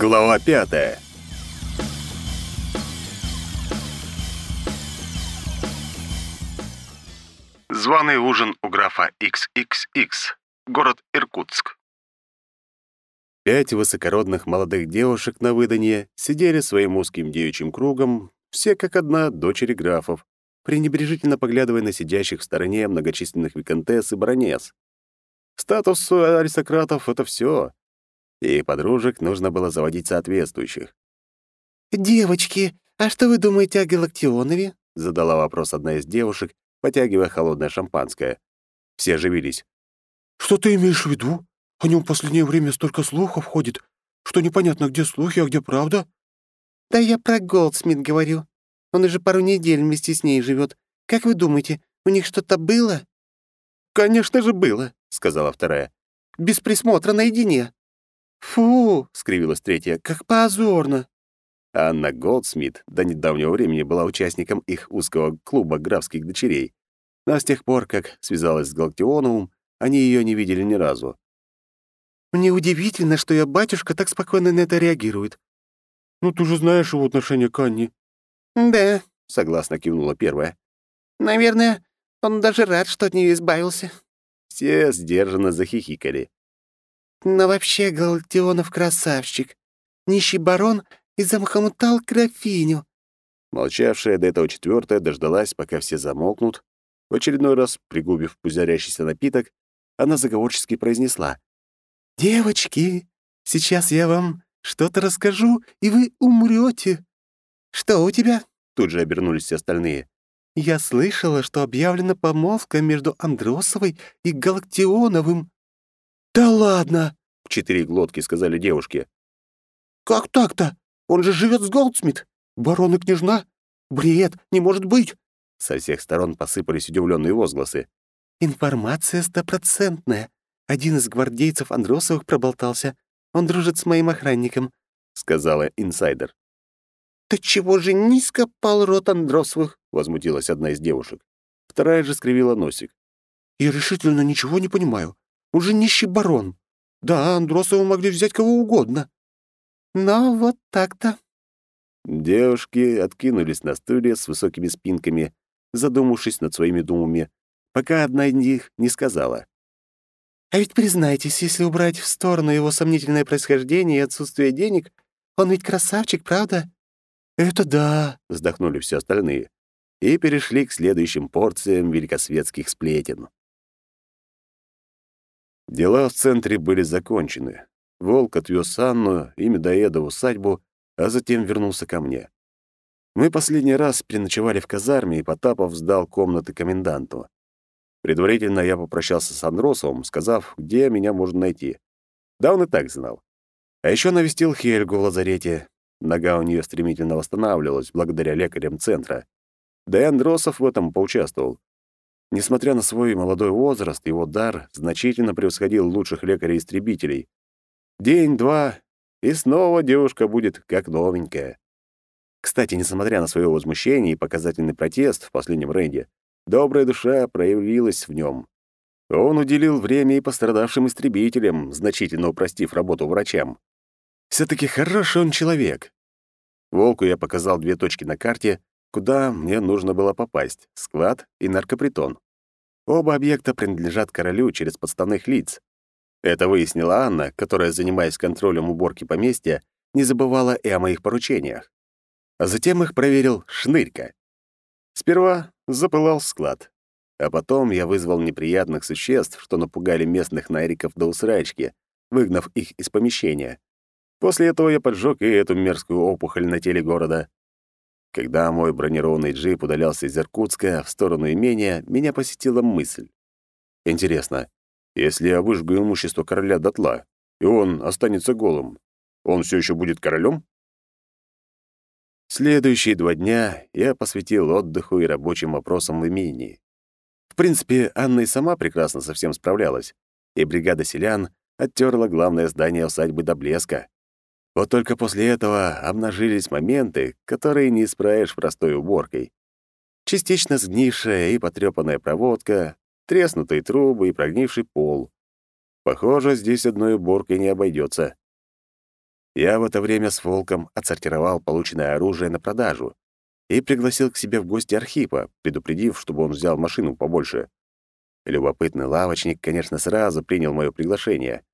Глава пятая. Званый ужин у графа XXX. Город Иркутск. Пять высокородных молодых девушек на выданье сидели своим узким девичьим кругом, все как одна дочери графов, пренебрежительно поглядывая на сидящих в стороне многочисленных виконтесс и баронесс. Статус аристократов — это все, и подружек нужно было заводить соответствующих. «Девочки, а что вы думаете о Галактионове?» — задала вопрос одна из девушек, потягивая холодное шампанское. Все оживились. «Что ты имеешь в виду? О нем в последнее время столько слухов ходит, что непонятно, где слухи, а где правда». «Да я про Голдсмит говорю. Он уже пару недель вместе с ней живет. Как вы думаете, у них что-то было?» «Конечно же было», — сказала вторая. «Без присмотра наедине». «Фу!» — скривилась третья. «Как позорно!» Анна Голдсмит до недавнего времени была участником их узкого клуба графских дочерей. Но с тех пор, как связалась с Галактионовым, они ее не видели ни разу. «Мне удивительно, что я батюшка так спокойно на это реагирует». «Ну, ты же знаешь его отношение к Анне». «Да», — согласно кивнула первая. «Наверное, он даже рад, что от нее избавился». Все сдержанно захихикали. «Но вообще Галактионов красавчик. Нищий барон и замхомутал графиню». Молчавшая до этого четвертая дождалась, пока все замолкнут. В очередной раз, пригубив пузырящийся напиток, она заговорчески произнесла. «Девочки, сейчас я вам что-то расскажу, и вы умрете. «Что у тебя?» — тут же обернулись все остальные. «Я слышала, что объявлена помолвка между Андросовой и Галактионовым». «Да ладно!» — в четыре глотки сказали девушки. «Как так-то? Он же живет с Голдсмит. Барон и княжна? Бред, не может быть!» Со всех сторон посыпались удивленные возгласы. «Информация стопроцентная. Один из гвардейцев Андросовых проболтался. Он дружит с моим охранником», — сказала инсайдер. «Да чего же низко пал рот Андросовых?» — возмутилась одна из девушек. Вторая же скривила носик. «Я решительно ничего не понимаю. Уже нищий барон. Да, Андросовы могли взять кого угодно». «Но вот так-то». Девушки откинулись на стулья с высокими спинками, задумавшись над своими думами, пока одна из них не сказала. «А ведь признайтесь, если убрать в сторону его сомнительное происхождение и отсутствие денег, он ведь красавчик, правда?» «Это да», — вздохнули все остальные и перешли к следующим порциям великосветских сплетен. Дела в центре были закончены. Волк отвез Анну и Медоеда в усадьбу, а затем вернулся ко мне. Мы последний раз переночевали в казарме, и Потапов сдал комнаты коменданту. Предварительно я попрощался с Андросовым, сказав, где меня можно найти. Да он и так знал. А еще навестил Хельгу в лазарете. Нога у нее стремительно восстанавливалась благодаря лекарям центра. Да и Андросов в этом поучаствовал. Несмотря на свой молодой возраст, его дар значительно превосходил лучших лекарей-истребителей. День-два, и снова девушка будет как новенькая. Кстати, несмотря на свое возмущение и показательный протест в последнем рейде, добрая душа проявилась в нем. Он уделил время и пострадавшим истребителям, значительно упростив работу врачам. все таки хороший он человек. Волку я показал две точки на карте, куда мне нужно было попасть — склад и наркопритон. Оба объекта принадлежат королю через подставных лиц. Это выяснила Анна, которая, занимаясь контролем уборки поместья, не забывала и о моих поручениях. А затем их проверил Шнырька. Сперва запылал склад, а потом я вызвал неприятных существ, что напугали местных найриков до усрачки, выгнав их из помещения. После этого я поджег и эту мерзкую опухоль на теле города. Когда мой бронированный джип удалялся из Иркутска в сторону имения, меня посетила мысль. Интересно, если я выжгу имущество короля дотла, и он останется голым, он все еще будет королем? Следующие два дня я посвятил отдыху и рабочим вопросам в имении. В принципе, Анна и сама прекрасно со всем справлялась, и бригада селян оттерла главное здание усадьбы до блеска. Вот только после этого обнажились моменты, которые не исправишь простой уборкой. Частично сгнившая и потрёпанная проводка, треснутые трубы и прогнивший пол. Похоже, здесь одной уборкой не обойдется. Я в это время с Волком отсортировал полученное оружие на продажу и пригласил к себе в гости Архипа, предупредив, чтобы он взял машину побольше. Любопытный лавочник, конечно, сразу принял мое приглашение.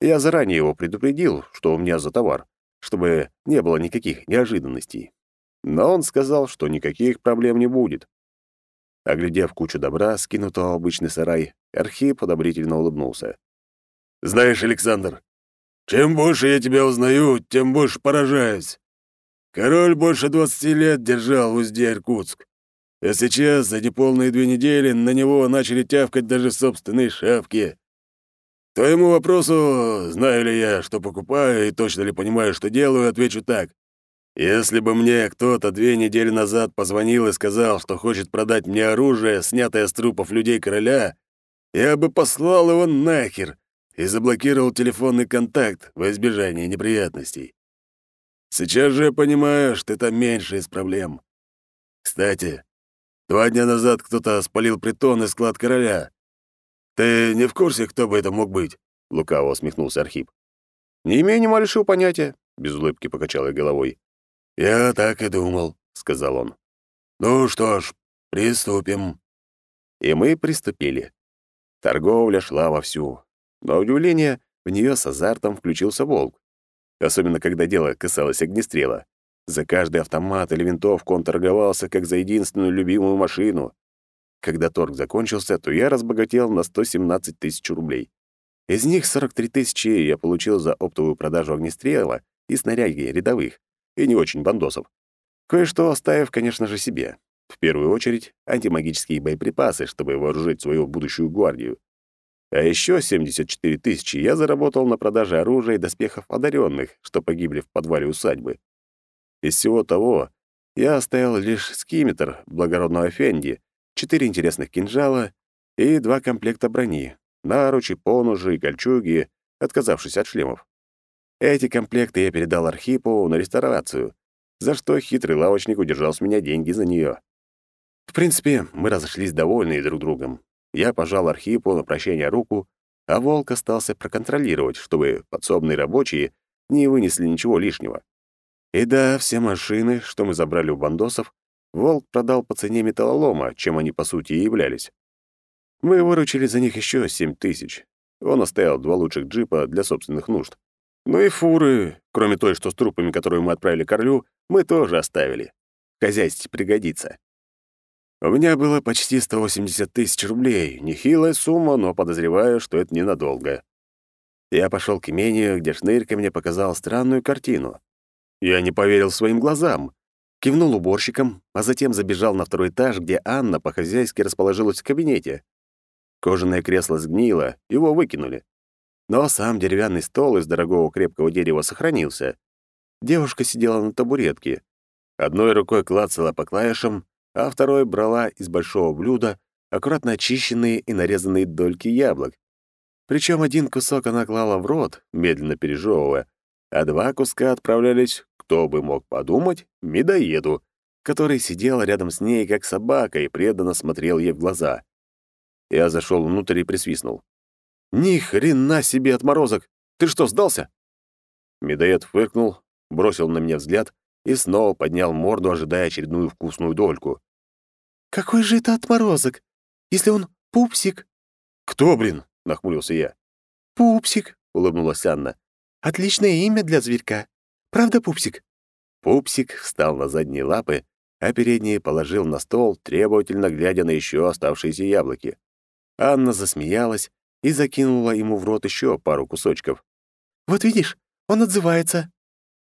Я заранее его предупредил, что у меня за товар, чтобы не было никаких неожиданностей. Но он сказал, что никаких проблем не будет. Оглядев кучу добра, скинутого в обычный сарай, Архип одобрительно улыбнулся. «Знаешь, Александр, чем больше я тебя узнаю, тем больше поражаюсь. Король больше двадцати лет держал в узде Иркутск. А сейчас, за неполные две недели, на него начали тявкать даже собственные шапки. Твоему вопросу, знаю ли я, что покупаю и точно ли понимаю, что делаю, отвечу так. Если бы мне кто-то две недели назад позвонил и сказал, что хочет продать мне оружие, снятое с трупов людей короля, я бы послал его нахер и заблокировал телефонный контакт во избежание неприятностей. Сейчас же я понимаю, что это меньше из проблем. Кстати, два дня назад кто-то спалил притон и склад короля. Ты не в курсе, кто бы это мог быть?» — лукаво усмехнулся Архип. «Не имею ни малейшего понятия», — без улыбки покачал я головой. «Я так и думал», — сказал он. «Ну что ж, приступим». И мы приступили. Торговля шла вовсю. На удивление, в нее с азартом включился волк. Особенно, когда дело касалось огнестрела. За каждый автомат или винтовку он торговался, как за единственную любимую машину. Когда торг закончился, то я разбогател на 117 тысяч рублей. Из них 43 тысячи я получил за оптовую продажу огнестрела и снаряги рядовых, и не очень бандосов. Кое-что оставив, конечно же, себе. В первую очередь, антимагические боеприпасы, чтобы вооружить свою будущую гвардию. А еще 74 тысячи я заработал на продаже оружия и доспехов одаренных, что погибли в подвале усадьбы. Из всего того я оставил лишь скиметр благородного Фенди, четыре интересных кинжала и два комплекта брони, наручи, поножи и кольчуги, отказавшись от шлемов. Эти комплекты я передал Архипу на реставрацию, за что хитрый лавочник удержал с меня деньги за нее. В принципе, мы разошлись довольны друг другом. Я пожал Архипу на прощание руку, а Волк остался проконтролировать, чтобы подсобные рабочие не вынесли ничего лишнего. И да, все машины, что мы забрали у бандосов, Волк продал по цене металлолома, чем они по сути и являлись. Мы выручили за них еще семь тысяч. Он оставил два лучших джипа для собственных нужд. Ну и фуры, кроме той, что с трупами, которые мы отправили к Орлю, мы тоже оставили. Хозяйстве пригодится. У меня было почти 180 тысяч рублей. Нехилая сумма, но подозреваю, что это ненадолго. Я пошел к имению, где Шнырька мне показал странную картину. Я не поверил своим глазам. Кивнул уборщиком, а затем забежал на второй этаж, где Анна по-хозяйски расположилась в кабинете. Кожаное кресло сгнило, его выкинули. Но сам деревянный стол из дорогого крепкого дерева сохранился. Девушка сидела на табуретке. Одной рукой клацала по клавишам, а второй брала из большого блюда аккуратно очищенные и нарезанные дольки яблок. Причем один кусок она клала в рот, медленно пережевывая, а два куска отправлялись, кто бы мог подумать, медоеду, который сидел рядом с ней, как собака, и преданно смотрел ей в глаза. Я зашел внутрь и присвистнул. «Ни хрена себе отморозок! Ты что, сдался?» Медоед фыркнул, бросил на меня взгляд и снова поднял морду, ожидая очередную вкусную дольку. «Какой же это отморозок, если он пупсик?» «Кто, блин?» — нахмурился я. «Пупсик», — улыбнулась Анна. «Отличное имя для зверька. Правда, Пупсик?» Пупсик встал на задние лапы, а передние положил на стол, требовательно глядя на еще оставшиеся яблоки. Анна засмеялась и закинула ему в рот еще пару кусочков. «Вот видишь, он отзывается»,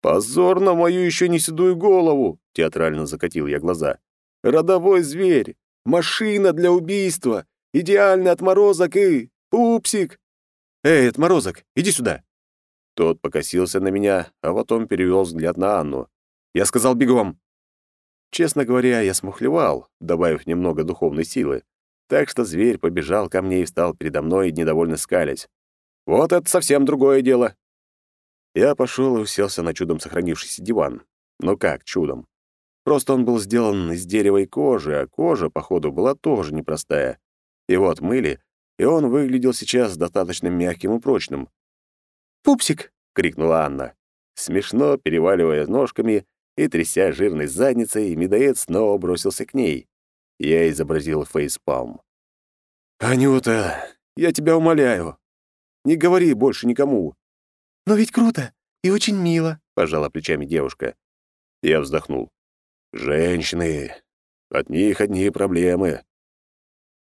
«Позор на мою еще не седую голову!» — театрально закатил я глаза. «Родовой зверь! Машина для убийства! Идеальный отморозок и... пупсик!» «Эй, отморозок, иди сюда!» Тот покосился на меня, а потом перевел взгляд на Анну. Я сказал бегом. Честно говоря, я смухлевал, добавив немного духовной силы. Так что зверь побежал ко мне и встал передо мной, недовольно скалясь. Вот это совсем другое дело. Я пошел и уселся на чудом сохранившийся диван. Но как чудом? Просто он был сделан из дерева и кожи, а кожа, походу, была тоже непростая. Его отмыли, и он выглядел сейчас достаточно мягким и прочным. «Пупсик!» — крикнула Анна. Смешно переваливая ножками и тряся жирной задницей, медоед снова бросился к ней. Я изобразил фейспалм. «Анюта, я тебя умоляю, не говори больше никому». «Но ведь круто и очень мило», — пожала плечами девушка. Я вздохнул. «Женщины, от них одни проблемы.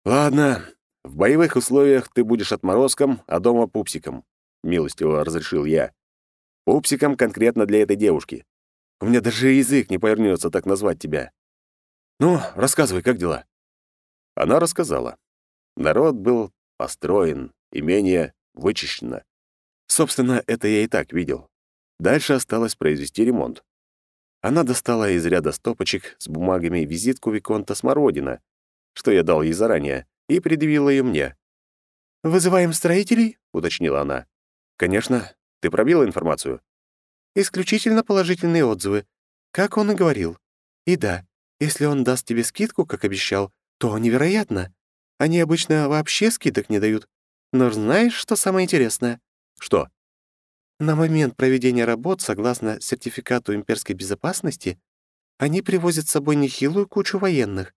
Ладно, в боевых условиях ты будешь отморозком, а дома пупсиком», — милостиво разрешил я. «Пупсиком конкретно для этой девушки. У меня даже язык не повернется так назвать тебя. Ну, рассказывай, как дела?» Она рассказала. Народ был построен, имение вычищено. Собственно, это я и так видел. Дальше осталось произвести ремонт. Она достала из ряда стопочек с бумагами визитку Виконта Смородина, что я дал ей заранее, и предъявила ее мне. «Вызываем строителей?» — уточнила она. «Конечно. Ты пробила информацию?» «Исключительно положительные отзывы, как он и говорил. И да, если он даст тебе скидку, как обещал, то невероятно. Они обычно вообще скидок не дают. Но знаешь, что самое интересное?» «Что?» На момент проведения работ, согласно сертификату имперской безопасности, они привозят с собой нехилую кучу военных.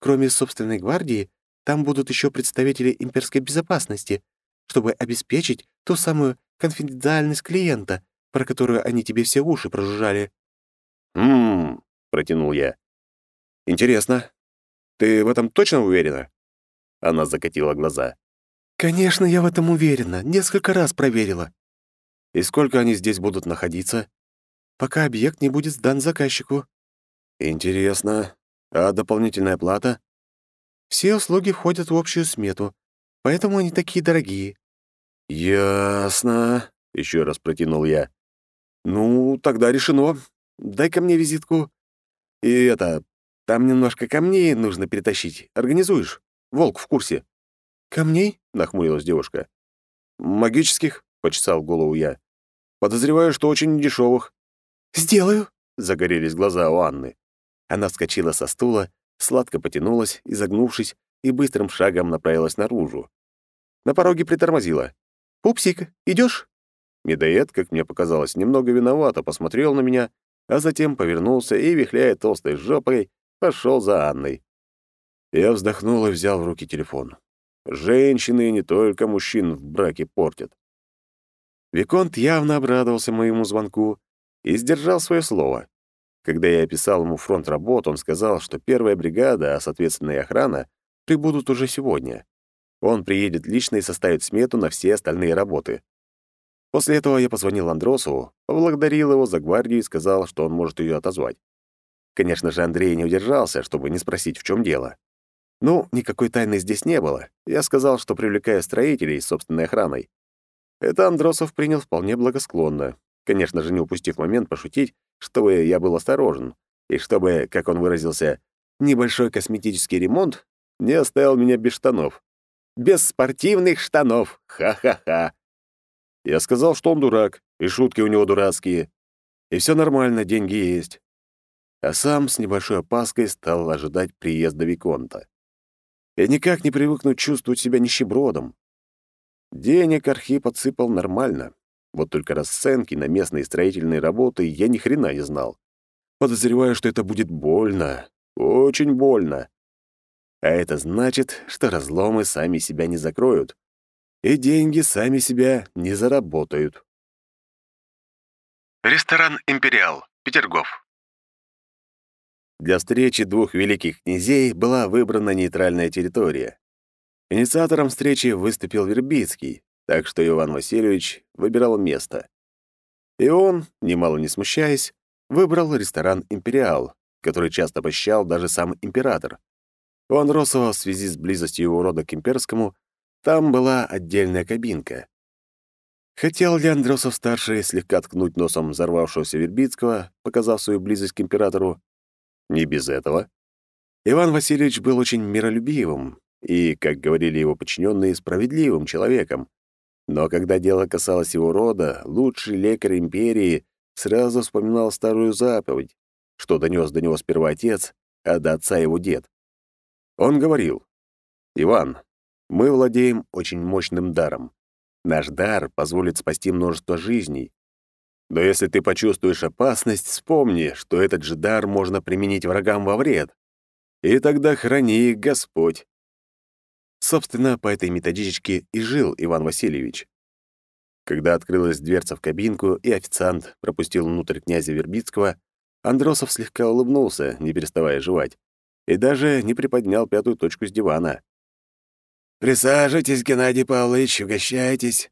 Кроме собственной гвардии, там будут еще представители имперской безопасности, чтобы обеспечить ту самую конфиденциальность клиента, про которую они тебе все уши прожужжали. «М-м-м», протянул я. «Интересно. Ты в этом точно уверена?» Она закатила глаза. «Конечно, я в этом уверена. Несколько раз проверила». «И сколько они здесь будут находиться?» «Пока объект не будет сдан заказчику». «Интересно. А дополнительная плата?» «Все услуги входят в общую смету, поэтому они такие дорогие». «Ясно», — еще раз протянул я. «Ну, тогда решено. Дай-ка мне визитку. И это, там немножко камней нужно перетащить. Организуешь? Волк в курсе». «Камней?» — нахмурилась девушка. «Магических?» — почесал голову я. «Подозреваю, что очень дешевых. «Сделаю», — загорелись глаза у Анны. Она вскочила со стула, сладко потянулась, изогнувшись, и быстрым шагом направилась наружу. На пороге притормозила. «Пупсик, идешь? Медоед, как мне показалось, немного виновато посмотрел на меня, а затем повернулся и, вихляя толстой жопой, пошел за Анной. Я вздохнул и взял в руки телефон. Женщины не только мужчин в браке портят. Виконт явно обрадовался моему звонку и сдержал свое слово. Когда я описал ему фронт работ, он сказал, что первая бригада, а соответственно и охрана, прибудут уже сегодня. Он приедет лично и составит смету на все остальные работы. После этого я позвонил Андросову, поблагодарил его за гвардию и сказал, что он может ее отозвать. Конечно же, Андрей не удержался, чтобы не спросить, в чем дело. Ну, никакой тайны здесь не было. Я сказал, что привлекаю строителей с собственной охраной. Это Андросов принял вполне благосклонно, конечно же, не упустив момент пошутить, чтобы я был осторожен, и чтобы, как он выразился, небольшой косметический ремонт не оставил меня без штанов. Без спортивных штанов! Ха-ха-ха! Я сказал, что он дурак, и шутки у него дурацкие. И все нормально, деньги есть. А сам с небольшой опаской стал ожидать приезда Виконта. Я никак не привыкну чувствовать себя нищебродом. Денег Архип отсыпал нормально. Вот только расценки на местные строительные работы я ни хрена не знал. Подозреваю, что это будет больно. Очень больно. А это значит, что разломы сами себя не закроют. И деньги сами себя не заработают. Ресторан «Империал», Петергоф. Для встречи двух великих князей была выбрана нейтральная территория. Инициатором встречи выступил Вербицкий, так что Иван Васильевич выбирал место. И он, немало не смущаясь, выбрал ресторан «Империал», который часто посещал даже сам император. У Анросова в связи с близостью его рода к имперскому там была отдельная кабинка. Хотел ли Андросов-старший слегка ткнуть носом взорвавшегося Вербицкого, показав свою близость к императору? Не без этого. Иван Васильевич был очень миролюбивым и, как говорили его подчиненные, справедливым человеком. Но когда дело касалось его рода, лучший лекарь империи сразу вспоминал старую заповедь, что донес до него сперва отец, а до отца его дед. Он говорил, «Иван, мы владеем очень мощным даром. Наш дар позволит спасти множество жизней. Но если ты почувствуешь опасность, вспомни, что этот же дар можно применить врагам во вред. И тогда храни их Господь. Собственно, по этой методичке и жил Иван Васильевич. Когда открылась дверца в кабинку, и официант пропустил внутрь князя Вербицкого, Андросов слегка улыбнулся, не переставая жевать, и даже не приподнял пятую точку с дивана. «Присаживайтесь, Геннадий Павлович, угощайтесь».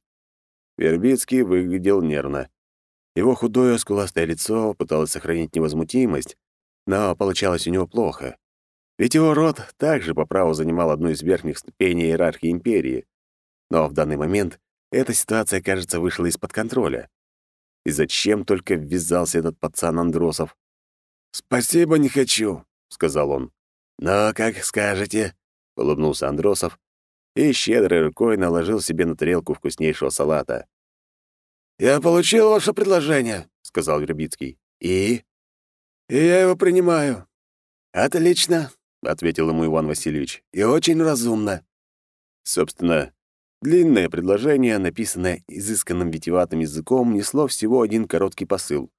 Вербицкий выглядел нервно. Его худое скуластое лицо пыталось сохранить невозмутимость, но получалось у него плохо. Ведь его род также по праву занимал одну из верхних ступеней иерархии империи. Но в данный момент эта ситуация, кажется, вышла из-под контроля. И зачем только ввязался этот пацан Андросов? «Спасибо, не хочу», — сказал он. «Но как скажете», — улыбнулся Андросов и щедрой рукой наложил себе на тарелку вкуснейшего салата. «Я получил ваше предложение», — сказал Вербицкий. «И?» «И я его принимаю». «Отлично», — ответил ему Иван Васильевич. «И очень разумно». Собственно, длинное предложение, написанное изысканным витиеватым языком, несло всего один короткий посыл.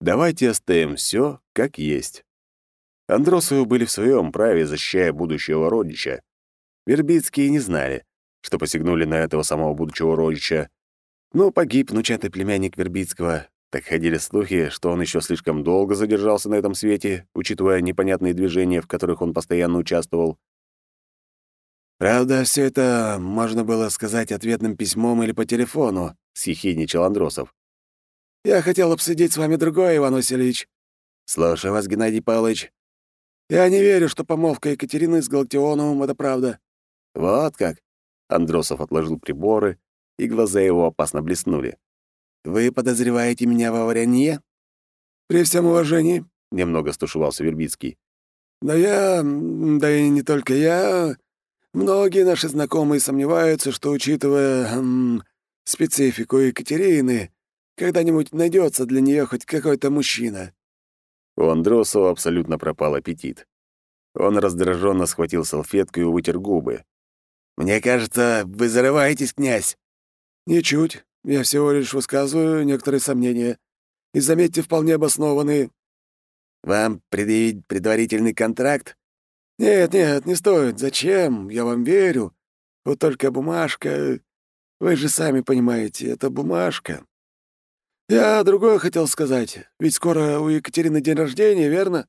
«Давайте оставим все как есть». Андросовы были в своем праве, защищая будущего родича. Вербицкие не знали, что посягнули на этого самого будущего родича. Но погиб внучатый племянник Вербицкого. Так ходили слухи, что он еще слишком долго задержался на этом свете, учитывая непонятные движения, в которых он постоянно участвовал. «Правда, все это можно было сказать ответным письмом или по телефону», — съехидничал Андросов. «Я хотел обсудить с вами другое, Иван Васильевич». «Слушаю вас, Геннадий Павлович». «Я не верю, что помолвка Екатерины с Галактионовым — это правда». «Вот как?» — Андросов отложил приборы, и глаза его опасно блеснули. «Вы подозреваете меня во вранье?» «При всем уважении», — немного стушевался Вербицкий. «Да я... да и не только я. Многие наши знакомые сомневаются, что, учитывая эм, специфику Екатерины, когда-нибудь найдется для нее хоть какой-то мужчина». У Андросова абсолютно пропал аппетит. Он раздраженно схватил салфетку и вытер губы. «Мне кажется, вы зарываетесь, князь». «Ничуть. Я всего лишь высказываю некоторые сомнения. И, заметьте, вполне обоснованные». «Вам предъявить предварительный контракт?» «Нет, нет, не стоит. Зачем? Я вам верю. Вот только бумажка... Вы же сами понимаете, это бумажка. Я другое хотел сказать. Ведь скоро у Екатерины день рождения, верно?»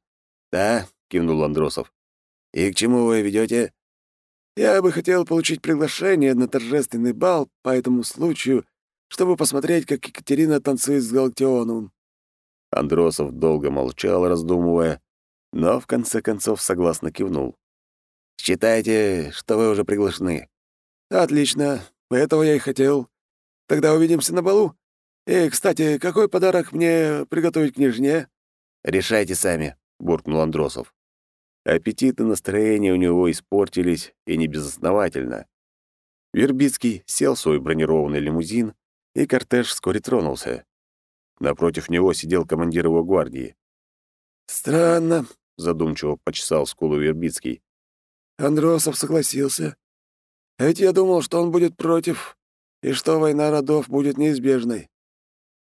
«Да», — кивнул Андросов. «И к чему вы ведете? Я бы хотел получить приглашение на торжественный бал по этому случаю, чтобы посмотреть, как Екатерина танцует с Галактионовым». Андросов долго молчал, раздумывая, но в конце концов согласно кивнул. «Считайте, что вы уже приглашены». «Отлично. Этого я и хотел. Тогда увидимся на балу. И, кстати, какой подарок мне приготовить княжне?» «Решайте сами», — буркнул Андросов. Аппетит и настроение у него испортились, и не безосновательно. Вербицкий сел в свой бронированный лимузин, и кортеж вскоре тронулся. Напротив него сидел командир его гвардии. «Странно», — задумчиво почесал скулу Вербицкий. «Андросов согласился. А ведь я думал, что он будет против, и что война родов будет неизбежной».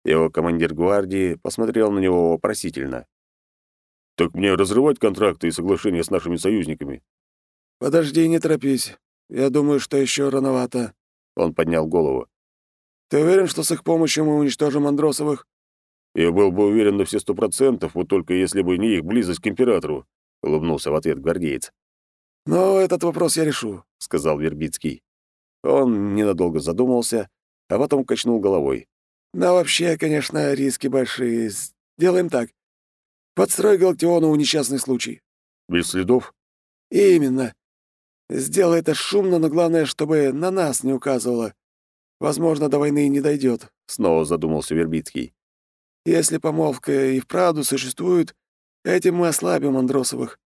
Его командир гвардии посмотрел на него вопросительно. Так мне разрывать контракты и соглашения с нашими союзниками? Подожди, не торопись. Я думаю, что еще рановато. Он поднял голову. Ты уверен, что с их помощью мы уничтожим Андросовых? Я был бы уверен на все сто процентов, вот только если бы не их близость к императору, улыбнулся в ответ гвардеец. Но этот вопрос я решу, сказал Вербицкий. Он ненадолго задумался, а потом качнул головой. Но вообще, конечно, риски большие. Сделаем так. Подстрой Галактионову несчастный случай». «Без следов?» «Именно. Сделай это шумно, но главное, чтобы на нас не указывало. Возможно, до войны не дойдет», — снова задумался Вербицкий. «Если помолвка и вправду существует, этим мы ослабим Андросовых.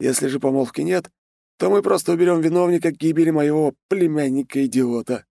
Если же помолвки нет, то мы просто уберем виновника гибели моего племянника-идиота».